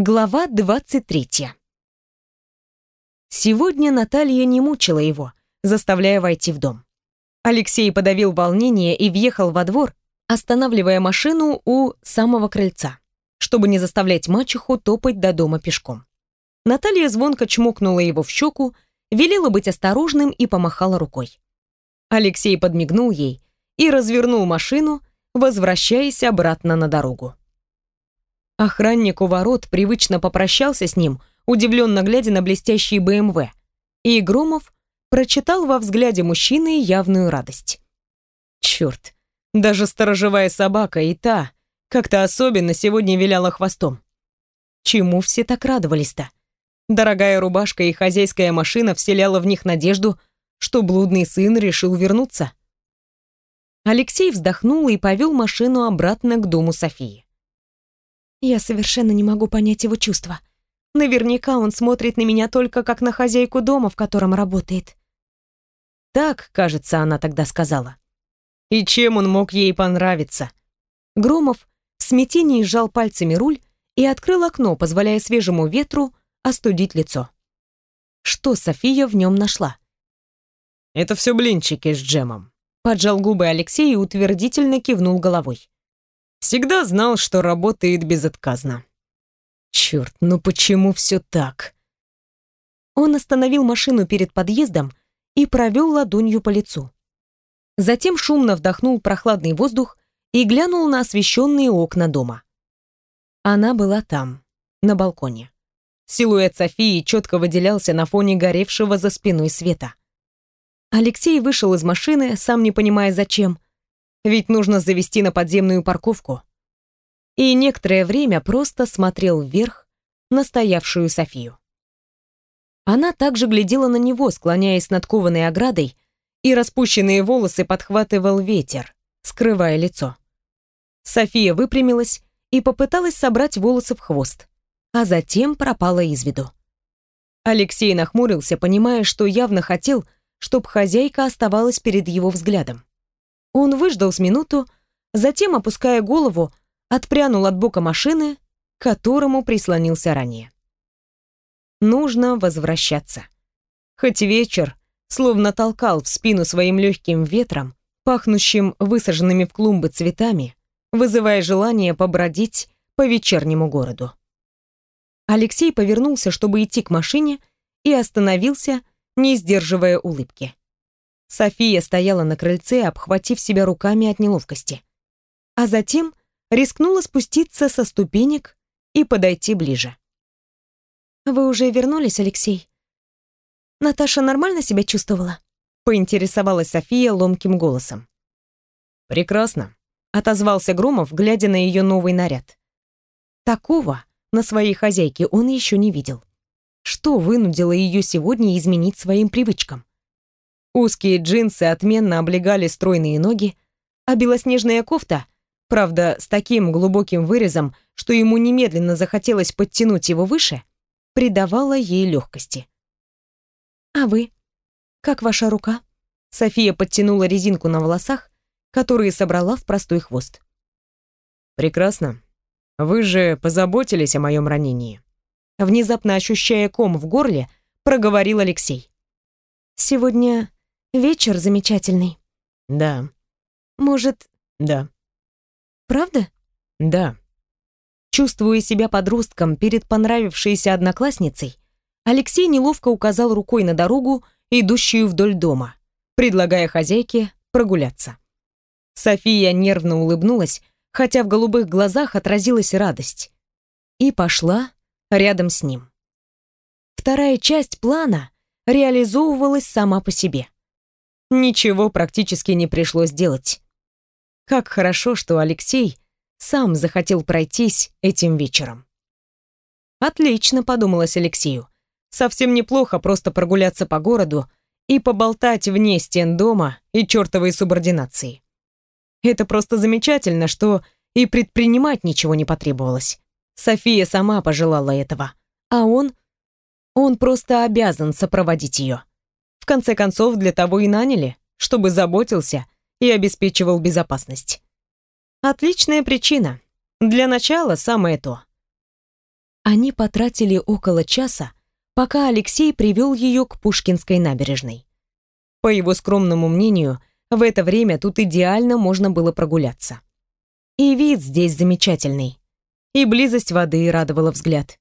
Глава 23. Сегодня Наталья не мучила его, заставляя войти в дом. Алексей подавил волнение и въехал во двор, останавливая машину у самого крыльца, чтобы не заставлять мачеху топать до дома пешком. Наталья звонко чмокнула его в щеку, велела быть осторожным и помахала рукой. Алексей подмигнул ей и развернул машину, возвращаясь обратно на дорогу. Охранник у ворот привычно попрощался с ним, удивленно глядя на блестящий БМВ. И Громов прочитал во взгляде мужчины явную радость. Черт, даже сторожевая собака и та как-то особенно сегодня виляла хвостом. Чему все так радовались-то? Дорогая рубашка и хозяйская машина вселяла в них надежду, что блудный сын решил вернуться. Алексей вздохнул и повел машину обратно к дому Софии. Я совершенно не могу понять его чувства. Наверняка он смотрит на меня только как на хозяйку дома, в котором работает. Так, кажется, она тогда сказала. И чем он мог ей понравиться? Громов в смятении сжал пальцами руль и открыл окно, позволяя свежему ветру остудить лицо. Что София в нем нашла? «Это все блинчики с джемом», — поджал губы Алексей и утвердительно кивнул головой. Всегда знал, что работает безотказно. Черт, ну почему все так? Он остановил машину перед подъездом и провел ладонью по лицу. Затем шумно вдохнул прохладный воздух и глянул на освещенные окна дома. Она была там, на балконе. Силуэт Софии четко выделялся на фоне горевшего за спиной света. Алексей вышел из машины, сам не понимая зачем, ведь нужно завести на подземную парковку. И некоторое время просто смотрел вверх на стоявшую Софию. Она также глядела на него, склоняясь над кованой оградой, и распущенные волосы подхватывал ветер, скрывая лицо. София выпрямилась и попыталась собрать волосы в хвост, а затем пропала из виду. Алексей нахмурился, понимая, что явно хотел, чтобы хозяйка оставалась перед его взглядом. Он выждал с минуту, затем, опуская голову, отпрянул от бока машины, к которому прислонился ранее. Нужно возвращаться. Хоть вечер словно толкал в спину своим легким ветром, пахнущим высаженными в клумбы цветами, вызывая желание побродить по вечернему городу. Алексей повернулся, чтобы идти к машине, и остановился, не сдерживая улыбки. София стояла на крыльце, обхватив себя руками от неловкости. А затем рискнула спуститься со ступенек и подойти ближе. «Вы уже вернулись, Алексей?» «Наташа нормально себя чувствовала?» поинтересовалась София ломким голосом. «Прекрасно», — отозвался Громов, глядя на ее новый наряд. Такого на своей хозяйке он еще не видел. Что вынудило ее сегодня изменить своим привычкам? Узкие джинсы отменно облегали стройные ноги, а белоснежная кофта, правда, с таким глубоким вырезом, что ему немедленно захотелось подтянуть его выше, придавала ей легкости. «А вы? Как ваша рука?» София подтянула резинку на волосах, которые собрала в простой хвост. «Прекрасно. Вы же позаботились о моем ранении». Внезапно ощущая ком в горле, проговорил Алексей. «Сегодня Вечер замечательный. Да. Может... Да. Правда? Да. Чувствуя себя подростком перед понравившейся одноклассницей, Алексей неловко указал рукой на дорогу, идущую вдоль дома, предлагая хозяйке прогуляться. София нервно улыбнулась, хотя в голубых глазах отразилась радость, и пошла рядом с ним. Вторая часть плана реализовывалась сама по себе ничего практически не пришлось делать. Как хорошо, что Алексей сам захотел пройтись этим вечером. Отлично, подумалось Алексею. Совсем неплохо просто прогуляться по городу и поболтать вне стен дома и чертовой субординации. Это просто замечательно, что и предпринимать ничего не потребовалось. София сама пожелала этого, а он... Он просто обязан сопроводить ее конце концов, для того и наняли, чтобы заботился и обеспечивал безопасность. Отличная причина. Для начала самое то. Они потратили около часа, пока Алексей привел ее к Пушкинской набережной. По его скромному мнению, в это время тут идеально можно было прогуляться. И вид здесь замечательный. И близость воды радовала взгляд.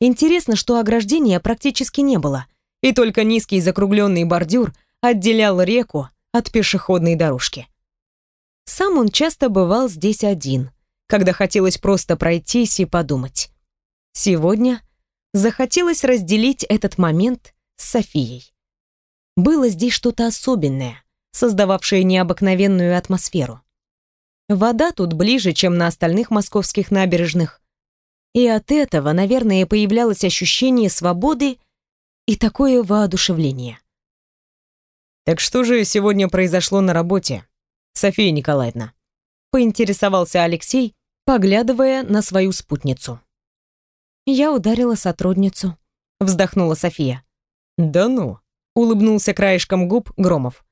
Интересно, что ограждения практически не было, и только низкий закругленный бордюр отделял реку от пешеходной дорожки. Сам он часто бывал здесь один, когда хотелось просто пройтись и подумать. Сегодня захотелось разделить этот момент с Софией. Было здесь что-то особенное, создававшее необыкновенную атмосферу. Вода тут ближе, чем на остальных московских набережных, и от этого, наверное, появлялось ощущение свободы и такое воодушевление. «Так что же сегодня произошло на работе, София Николаевна?» поинтересовался Алексей, поглядывая на свою спутницу. «Я ударила сотрудницу», — вздохнула София. «Да ну», — улыбнулся краешком губ Громов.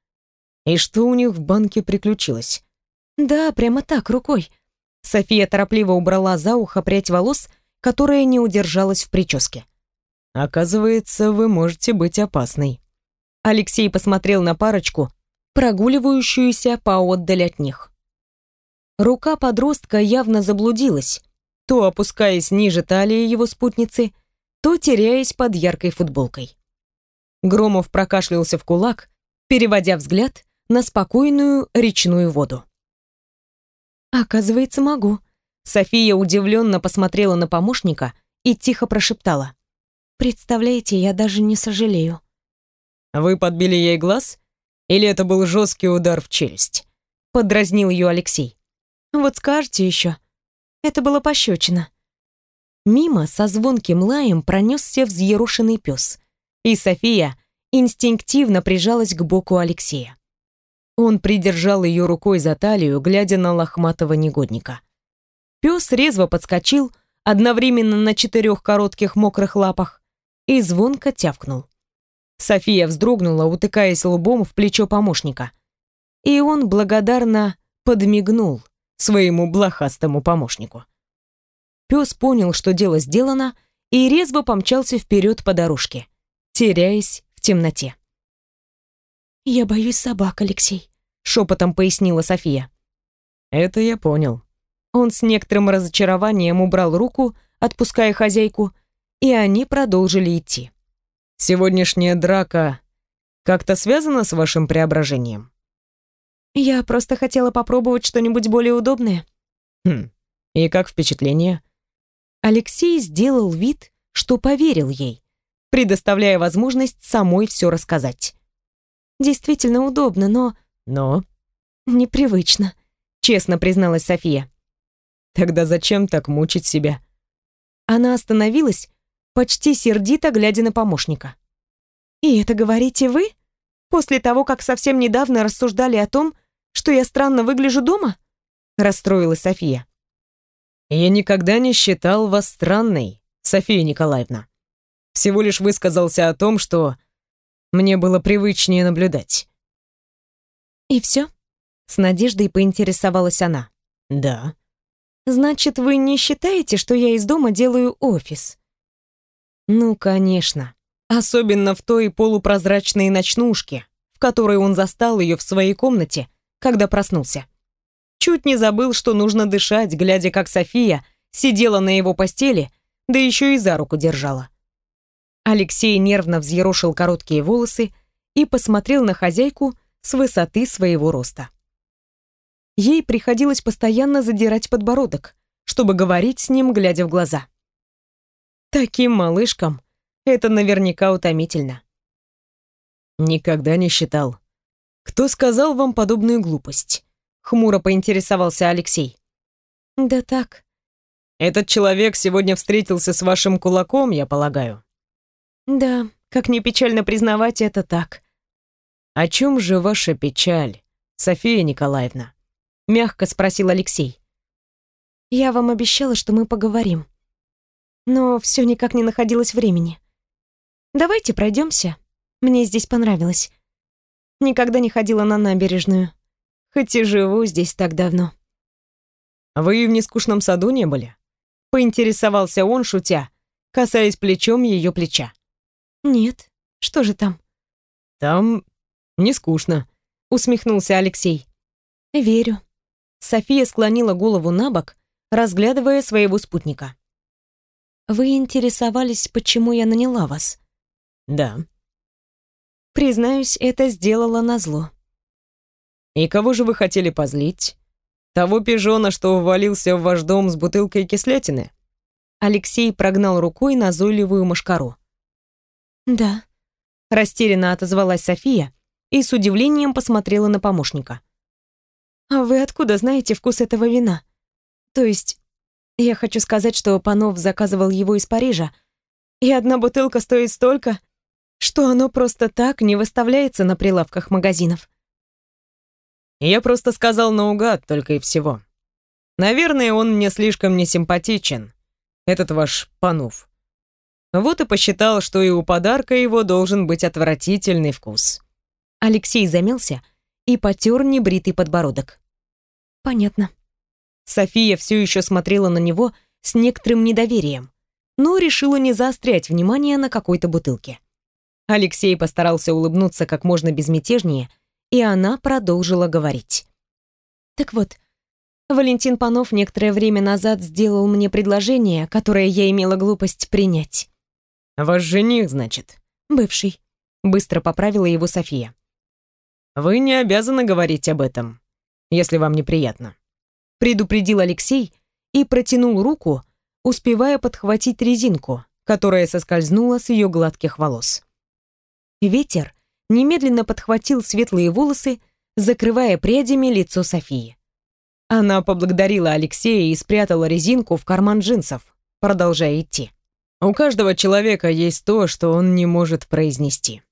«И что у них в банке приключилось?» «Да, прямо так, рукой». София торопливо убрала за ухо прядь волос, которая не удержалась в прическе. Оказывается, вы можете быть опасной. Алексей посмотрел на парочку, прогуливающуюся поотдаль от них. Рука подростка явно заблудилась, то опускаясь ниже талии его спутницы, то теряясь под яркой футболкой. Громов прокашлялся в кулак, переводя взгляд на спокойную речную воду. «Оказывается, могу». София удивленно посмотрела на помощника и тихо прошептала. Представляете, я даже не сожалею. Вы подбили ей глаз? Или это был жесткий удар в челюсть? Подразнил ее Алексей. Вот скажете еще. Это было пощечина. Мимо со звонким лаем пронесся взъерошенный пес, и София инстинктивно прижалась к боку Алексея. Он придержал ее рукой за талию, глядя на лохматого негодника. Пес резво подскочил, одновременно на четырех коротких мокрых лапах, и звонко тявкнул. София вздрогнула, утыкаясь лбом в плечо помощника. И он благодарно подмигнул своему блохастому помощнику. Пес понял, что дело сделано, и резво помчался вперед по дорожке, теряясь в темноте. «Я боюсь собак, Алексей», — шепотом пояснила София. «Это я понял». Он с некоторым разочарованием убрал руку, отпуская хозяйку, и они продолжили идти. «Сегодняшняя драка как-то связана с вашим преображением?» «Я просто хотела попробовать что-нибудь более удобное». «Хм, и как впечатление?» Алексей сделал вид, что поверил ей, предоставляя возможность самой все рассказать. «Действительно удобно, но...» «Но?» «Непривычно», — честно призналась София. «Тогда зачем так мучить себя?» Она остановилась, почти сердито глядя на помощника. «И это говорите вы? После того, как совсем недавно рассуждали о том, что я странно выгляжу дома?» Расстроилась София. «Я никогда не считал вас странной, София Николаевна. Всего лишь высказался о том, что мне было привычнее наблюдать». «И все?» С надеждой поинтересовалась она. «Да». «Значит, вы не считаете, что я из дома делаю офис?» Ну, конечно. Особенно в той полупрозрачной ночнушке, в которой он застал ее в своей комнате, когда проснулся. Чуть не забыл, что нужно дышать, глядя, как София сидела на его постели, да еще и за руку держала. Алексей нервно взъерошил короткие волосы и посмотрел на хозяйку с высоты своего роста. Ей приходилось постоянно задирать подбородок, чтобы говорить с ним, глядя в глаза. Таким малышкам это наверняка утомительно. Никогда не считал. Кто сказал вам подобную глупость? Хмуро поинтересовался Алексей. Да так. Этот человек сегодня встретился с вашим кулаком, я полагаю. Да, как не печально признавать, это так. О чем же ваша печаль, София Николаевна? Мягко спросил Алексей. Я вам обещала, что мы поговорим но все никак не находилось времени. Давайте пройдемся. Мне здесь понравилось. Никогда не ходила на набережную, хоть и живу здесь так давно. Вы в нескучном саду не были? Поинтересовался он, шутя, касаясь плечом ее плеча. «Нет, что же там?» «Там не скучно», — усмехнулся Алексей. «Верю». София склонила голову на бок, разглядывая своего спутника. «Вы интересовались, почему я наняла вас?» «Да». «Признаюсь, это сделала назло». «И кого же вы хотели позлить? Того пижона, что ввалился в ваш дом с бутылкой кислятины?» Алексей прогнал рукой назойливую мошкару. «Да», — растерянно отозвалась София и с удивлением посмотрела на помощника. «А вы откуда знаете вкус этого вина? То есть, я хочу сказать, что Панов заказывал его из Парижа, и одна бутылка стоит столько, что оно просто так не выставляется на прилавках магазинов. Я просто сказал наугад, только и всего. Наверное, он мне слишком несимпатичен, этот ваш Панов. Вот и посчитал, что и у подарка его должен быть отвратительный вкус. Алексей замялся и потер небритый подбородок. Понятно. София все еще смотрела на него с некоторым недоверием, но решила не заострять внимание на какой-то бутылке. Алексей постарался улыбнуться как можно безмятежнее, и она продолжила говорить. «Так вот, Валентин Панов некоторое время назад сделал мне предложение, которое я имела глупость принять». «Ваш жених, значит?» «Бывший», — быстро поправила его София. «Вы не обязаны говорить об этом, если вам неприятно», — предупредил Алексей и протянул руку, успевая подхватить резинку, которая соскользнула с ее гладких волос. Ветер немедленно подхватил светлые волосы, закрывая прядями лицо Софии. Она поблагодарила Алексея и спрятала резинку в карман джинсов, продолжая идти. У каждого человека есть то, что он не может произнести.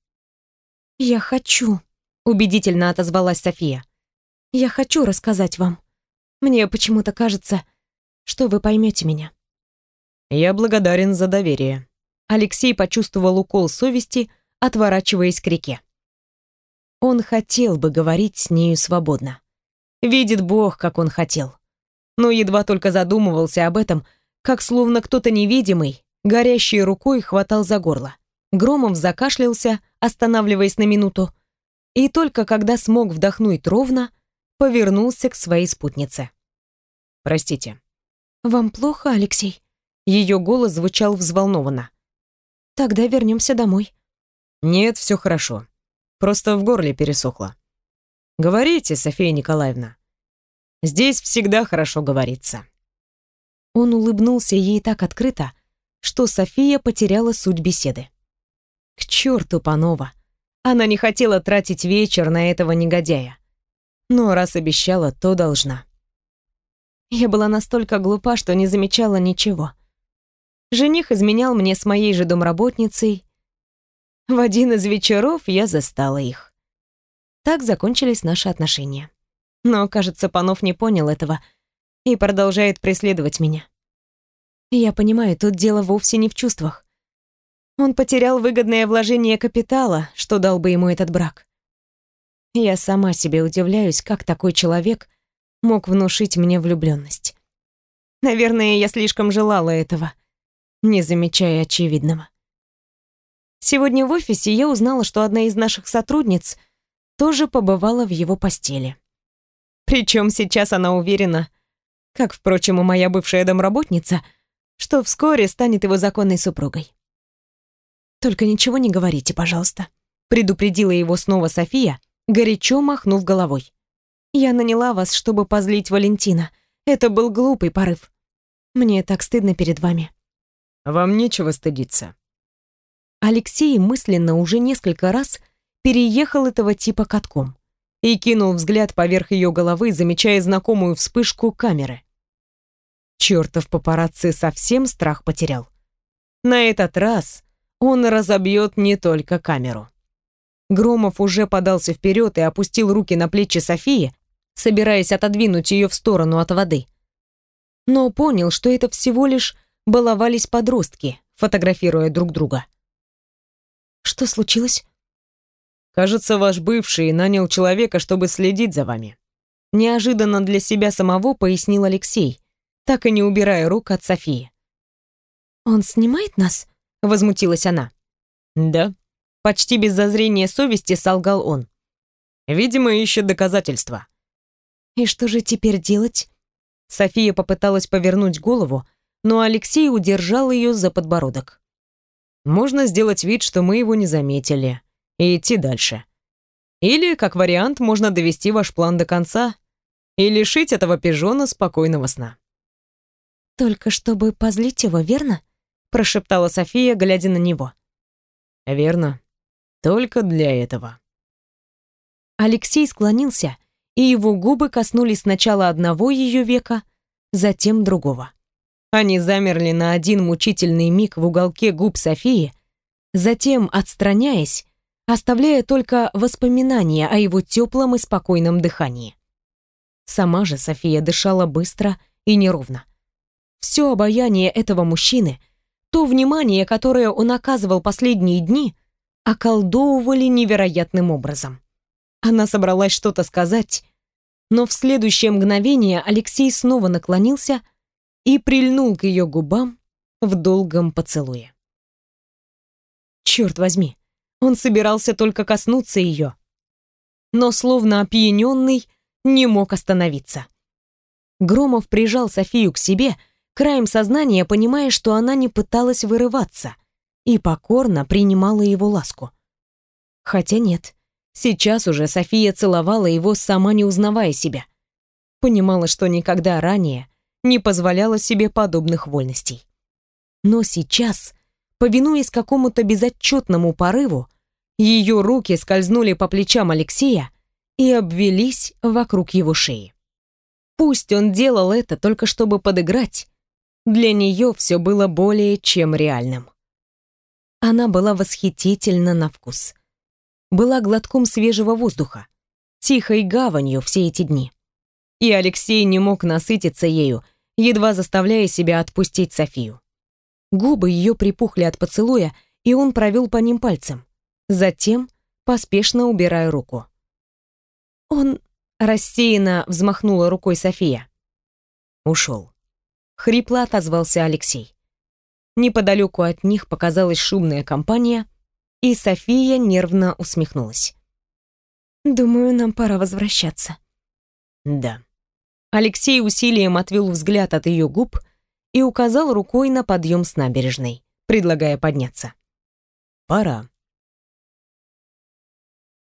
«Я хочу», — убедительно отозвалась София. «Я хочу рассказать вам. Мне почему-то кажется, что вы поймете меня». «Я благодарен за доверие». Алексей почувствовал укол совести, отворачиваясь к реке. Он хотел бы говорить с нею свободно. Видит Бог, как он хотел. Но едва только задумывался об этом, как словно кто-то невидимый, горящей рукой хватал за горло. Громов закашлялся, останавливаясь на минуту, и только когда смог вдохнуть ровно, повернулся к своей спутнице. «Простите». «Вам плохо, Алексей?» Ее голос звучал взволнованно. «Тогда вернемся домой». «Нет, все хорошо. Просто в горле пересохло». «Говорите, София Николаевна. Здесь всегда хорошо говорится». Он улыбнулся ей так открыто, что София потеряла суть беседы. К черту Панова. Она не хотела тратить вечер на этого негодяя. Но раз обещала, то должна. Я была настолько глупа, что не замечала ничего. Жених изменял мне с моей же домработницей. В один из вечеров я застала их. Так закончились наши отношения. Но, кажется, Панов не понял этого и продолжает преследовать меня. Я понимаю, тут дело вовсе не в чувствах. Он потерял выгодное вложение капитала, что дал бы ему этот брак. Я сама себе удивляюсь, как такой человек мог внушить мне влюбленность. Наверное, я слишком желала этого, не замечая очевидного. Сегодня в офисе я узнала, что одна из наших сотрудниц тоже побывала в его постели. Причем сейчас она уверена, как, впрочем, и моя бывшая домработница — что вскоре станет его законной супругой. «Только ничего не говорите, пожалуйста», — предупредила его снова София, горячо махнув головой. «Я наняла вас, чтобы позлить Валентина. Это был глупый порыв. Мне так стыдно перед вами». «Вам нечего стыдиться». Алексей мысленно уже несколько раз переехал этого типа катком и кинул взгляд поверх ее головы, замечая знакомую вспышку камеры. Чертов папарацци совсем страх потерял. На этот раз он разобьет не только камеру. Громов уже подался вперед и опустил руки на плечи Софии, собираясь отодвинуть ее в сторону от воды. Но понял, что это всего лишь баловались подростки, фотографируя друг друга. «Что случилось?» «Кажется, ваш бывший нанял человека, чтобы следить за вами». Неожиданно для себя самого пояснил Алексей, так и не убирая рук от Софии. «Он снимает нас?» — возмутилась она. «Да», — почти без зазрения совести солгал он. «Видимо, ищет доказательства». «И что же теперь делать?» София попыталась повернуть голову, но Алексей удержал ее за подбородок. «Можно сделать вид, что мы его не заметили, и идти дальше. Или, как вариант, можно довести ваш план до конца и лишить этого пижона спокойного сна». «Только чтобы позлить его, верно?» прошептала София, глядя на него. «Верно. Только для этого». Алексей склонился, и его губы коснулись сначала одного ее века, затем другого. Они замерли на один мучительный миг в уголке губ Софии, затем, отстраняясь, оставляя только воспоминания о его теплом и спокойном дыхании. Сама же София дышала быстро и неровно. Все обаяние этого мужчины, то внимание, которое он оказывал последние дни, околдовывали невероятным образом. Она собралась что-то сказать, но в следующее мгновение Алексей снова наклонился и прильнул к ее губам в долгом поцелуе. Черт возьми, он собирался только коснуться ее, но словно опьяненный не мог остановиться. Громов прижал Софию к себе, краем сознания понимая, что она не пыталась вырываться и покорно принимала его ласку. Хотя нет, сейчас уже София целовала его, сама не узнавая себя. Понимала, что никогда ранее не позволяла себе подобных вольностей. Но сейчас, повинуясь какому-то безотчетному порыву, ее руки скользнули по плечам Алексея и обвелись вокруг его шеи. Пусть он делал это только чтобы подыграть, для нее все было более чем реальным. Она была восхитительна на вкус. Была глотком свежего воздуха, тихой гаванью все эти дни. И Алексей не мог насытиться ею, едва заставляя себя отпустить Софию. Губы ее припухли от поцелуя, и он провел по ним пальцем. Затем поспешно убирая руку. Он рассеянно взмахнула рукой София. Ушел хрипло отозвался Алексей. Неподалеку от них показалась шумная компания, и София нервно усмехнулась. «Думаю, нам пора возвращаться». «Да». Алексей усилием отвел взгляд от ее губ и указал рукой на подъем с набережной, предлагая подняться. «Пора».